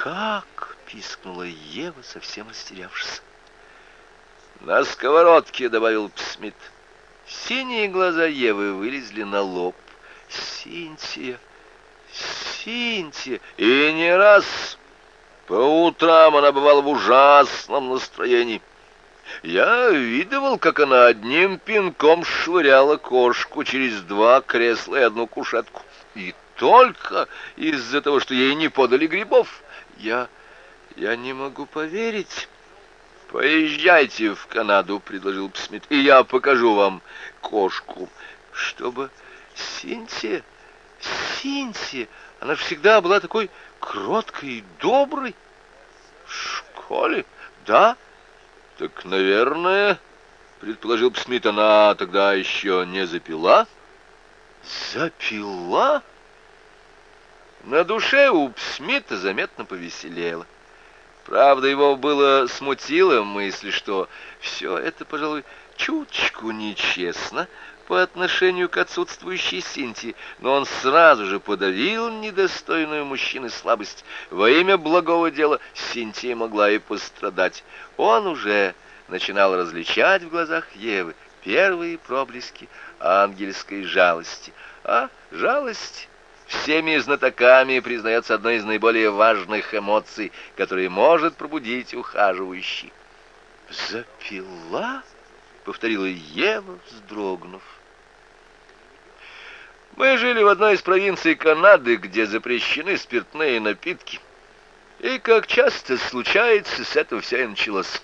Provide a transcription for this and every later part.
как?» — пискнула Ева, совсем растерявшись. «На сковородке», — добавил Смит. Синие глаза Евы вылезли на лоб. «Синтия! Синтия!» И не раз по утрам она бывала в ужасном настроении. Я видывал, как она одним пинком швыряла кошку через два кресла и одну кушетку. И только из-за того, что ей не подали грибов. Я... я не могу поверить. «Поезжайте в Канаду», — предложил Псмит, — «и я покажу вам кошку». «Чтобы Синтия, Синтия, она всегда была такой кроткой и доброй». «В школе? Да?» «Так, наверное, — предположил Псмит, — она тогда еще не запила?» «Запила?» На душе у Псмита заметно повеселело. Правда, его было смутило мысль, что все это, пожалуй, чуточку нечестно по отношению к отсутствующей Синтии, но он сразу же подавил недостойную мужчины слабость. Во имя благого дела Синтия могла и пострадать. Он уже начинал различать в глазах Евы первые проблески ангельской жалости. А жалость всеми знатоками признается одной из наиболее важных эмоций, которые может пробудить ухаживающий. «Запила?» — повторила Ева, вздрогнув. Мы жили в одной из провинций Канады, где запрещены спиртные напитки. И, как часто случается, с этого все и началось.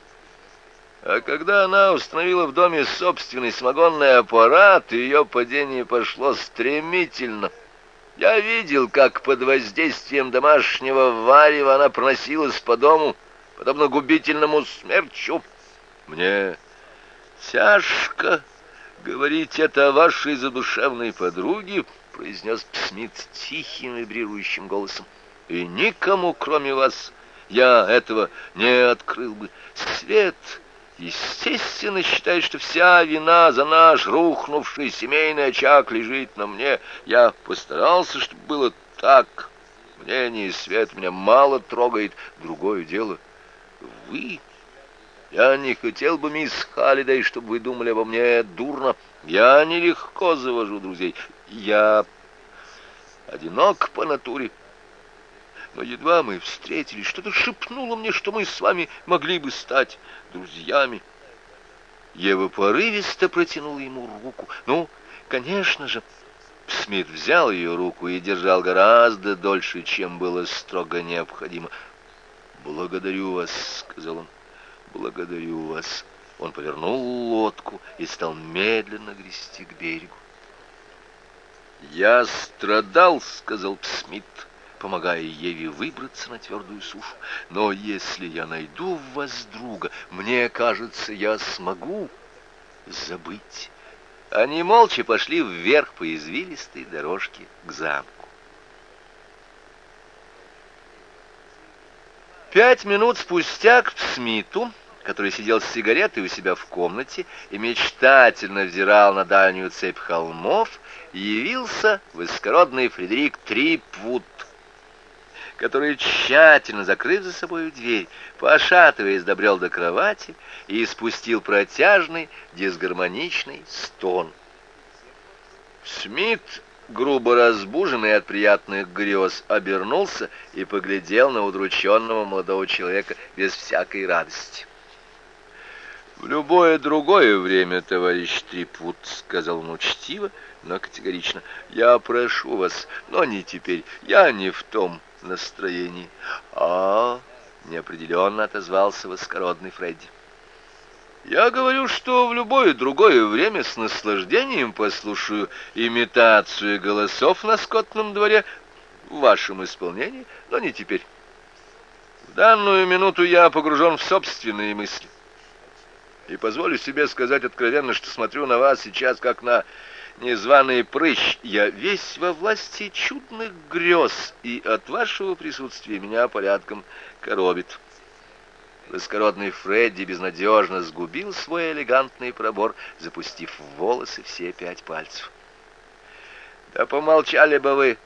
А когда она установила в доме собственный самогонный аппарат, ее падение пошло стремительно — я видел, как под воздействием домашнего варева она проносилась по дому, подобно губительному смерчу. Мне тяжко говорить это о вашей задушевной подруге, произнес Смит тихим вибрирующим голосом. И никому, кроме вас, я этого не открыл бы. Свет естественно, считает, что вся вина за наш рухнувший семейный очаг лежит на мне. Я постарался, чтобы было так. Мнение свет меня мало трогает. Другое дело — вы. Я не хотел бы, мисс Халлидей, чтобы вы думали обо мне дурно. Я нелегко завожу друзей. Я одинок по натуре. Но едва мы встретились, что-то шепнуло мне, что мы с вами могли бы стать друзьями. Ева порывисто протянула ему руку. «Ну, конечно же!» Смит взял ее руку и держал гораздо дольше, чем было строго необходимо. «Благодарю вас», — сказал он. «Благодарю вас». Он повернул лодку и стал медленно грести к берегу. «Я страдал», — сказал Смит, помогая Еве выбраться на твердую сушу. Но если я найду в вас друга, мне кажется, я смогу забыть. Они молча пошли вверх по извилистой дорожке к замку. Пять минут спустя к Смиту, который сидел с сигаретой у себя в комнате и мечтательно взирал на дальнюю цепь холмов, явился высокородный Фредерик Трипвуд, который, тщательно закрыв за собой дверь, пошатываясь, добрел до кровати и испустил протяжный, дисгармоничный стон. Смит, грубо разбуженный от приятных грез, обернулся и поглядел на удрученного молодого человека без всякой радости. «В любое другое время, товарищ Трипут, — сказал он учтиво, но категорично, — я прошу вас, но не теперь, я не в том настроении. А, неопределенно отозвался воскородный Фредди. Я говорю, что в любое другое время с наслаждением послушаю имитацию голосов на скотном дворе в вашем исполнении, но не теперь. В данную минуту я погружен в собственные мысли. И позволю себе сказать откровенно, что смотрю на вас сейчас как на незваный прыщ, я весь во власти чудных грез, и от вашего присутствия меня порядком коробит. Высокородный Фредди безнадежно сгубил свой элегантный пробор, запустив в волосы все пять пальцев. «Да помолчали бы вы!»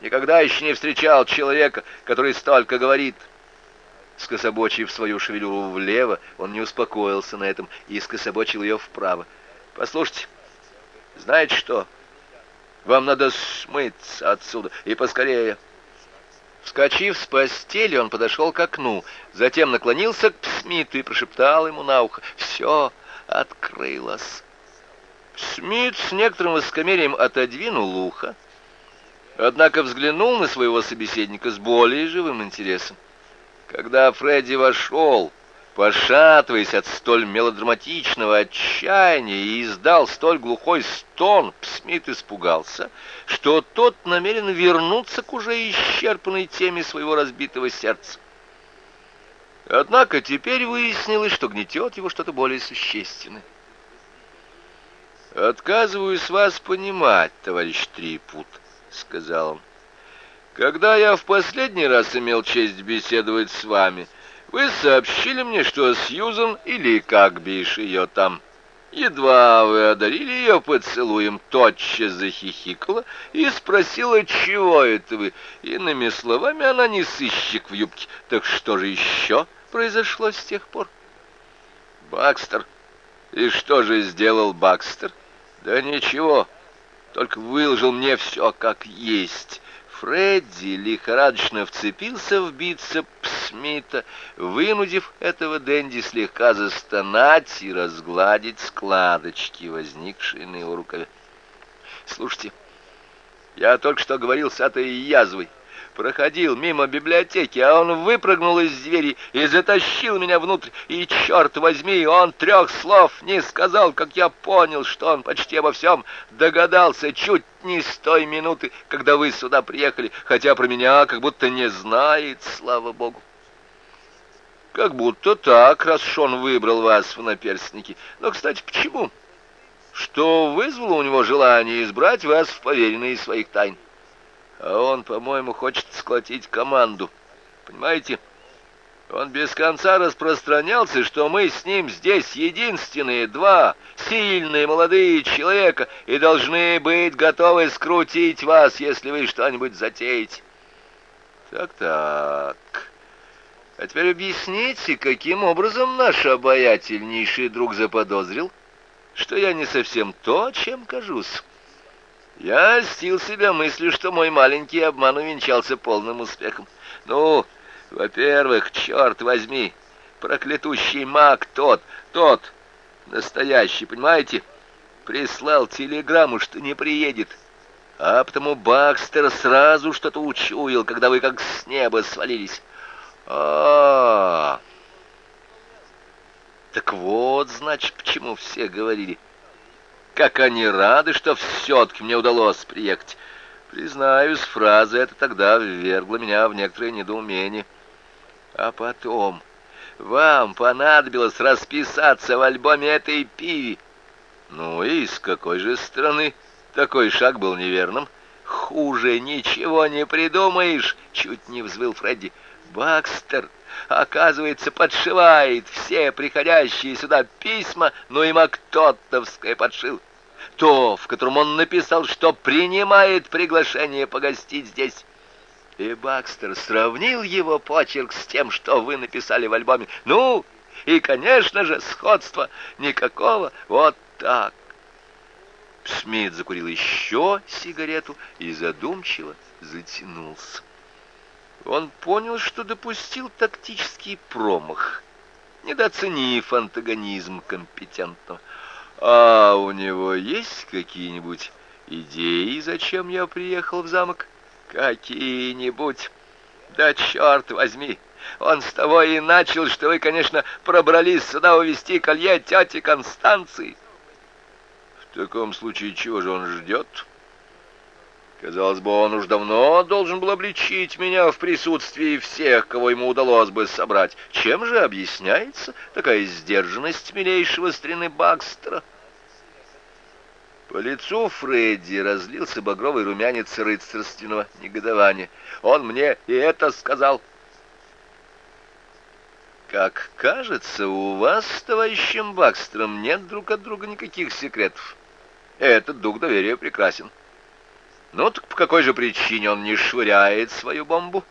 Никогда еще не встречал человека, который столько говорит. Скособочив свою шевелюру влево, он не успокоился на этом и скособочил ее вправо. «Послушайте, знаете что? Вам надо смыться отсюда, и поскорее». Вскочив с постели, он подошел к окну, затем наклонился к Смиту и прошептал ему на ухо «Все открылось». Смит с некоторым высокомерием отодвинул ухо, однако взглянул на своего собеседника с более живым интересом. Когда Фредди вошел, пошатываясь от столь мелодраматичного отчаяния и издал столь глухой стон, Смит испугался, что тот намерен вернуться к уже исчерпанной теме своего разбитого сердца. Однако теперь выяснилось, что гнетет его что-то более существенное. «Отказываюсь вас понимать, товарищ Трипут», — сказал он. «Когда я в последний раз имел честь беседовать с вами, вы сообщили мне, что Сьюзан, или как бишь ее там, едва вы одарили ее поцелуем, тотчас захихикала и спросила, чего это вы. Иными словами, она не сыщик в юбке. Так что же еще произошло с тех пор?» «Бакстер. И что же сделал Бакстер?» Да ничего, только выложил мне все как есть. Фредди лихорадочно вцепился в бицеп Смита, вынудив этого Дэнди слегка застонать и разгладить складочки, возникшие на его рукаве. «Слушайте, я только что говорил с этой язвой проходил мимо библиотеки, а он выпрыгнул из двери и затащил меня внутрь. И, черт возьми, он трех слов не сказал, как я понял, что он почти обо всем догадался чуть не с той минуты, когда вы сюда приехали, хотя про меня как будто не знает, слава богу. Как будто так, раз он выбрал вас в наперстники. Но, кстати, почему? Что вызвало у него желание избрать вас в поверенные своих тайн? А он, по-моему, хочет сколотить команду. Понимаете? Он без конца распространялся, что мы с ним здесь единственные два сильные молодые человека и должны быть готовы скрутить вас, если вы что-нибудь затеете. Так-так. А теперь объясните, каким образом наш обаятельнейший друг заподозрил, что я не совсем то, чем кажусь. Я льстил себя мыслью, что мой маленький обман увенчался полным успехом. Ну, во-первых, черт возьми, проклятущий маг тот, тот, настоящий, понимаете, прислал телеграмму, что не приедет. А потому Бакстер сразу что-то учуял, когда вы как с неба свалились. А, -а, -а. Так вот, значит, почему все говорили — как они рады, что все-таки мне удалось приехать. Признаюсь, фраза эта тогда ввергла меня в некоторое недоумение. А потом вам понадобилось расписаться в альбоме этой пиви. Ну и с какой же стороны такой шаг был неверным? Хуже ничего не придумаешь, чуть не взвыл Фредди. Бакстер, оказывается, подшивает все приходящие сюда письма, но и Мактоттовское подшил. То, в котором он написал, что принимает приглашение погостить здесь. И Бакстер сравнил его почерк с тем, что вы написали в альбоме. Ну, и, конечно же, сходства никакого. Вот так. Смит закурил еще сигарету и задумчиво затянулся. Он понял, что допустил тактический промах, недооценив антагонизм компетентного. «А у него есть какие-нибудь идеи, зачем я приехал в замок?» «Какие-нибудь? Да черт возьми! Он с того и начал, что вы, конечно, пробрались сюда увезти колье тети Констанции». «В таком случае чего же он ждет?» Казалось бы, он уж давно должен был обличить меня в присутствии всех, кого ему удалось бы собрать. Чем же объясняется такая сдержанность милейшего старины Бакстера? По лицу Фредди разлился багровый румянец рыцарственного негодования. Он мне и это сказал. Как кажется, у вас с товарищем Бакстером нет друг от друга никаких секретов. Этот дух доверия прекрасен. Ну так по какой же причине он не швыряет свою бомбу?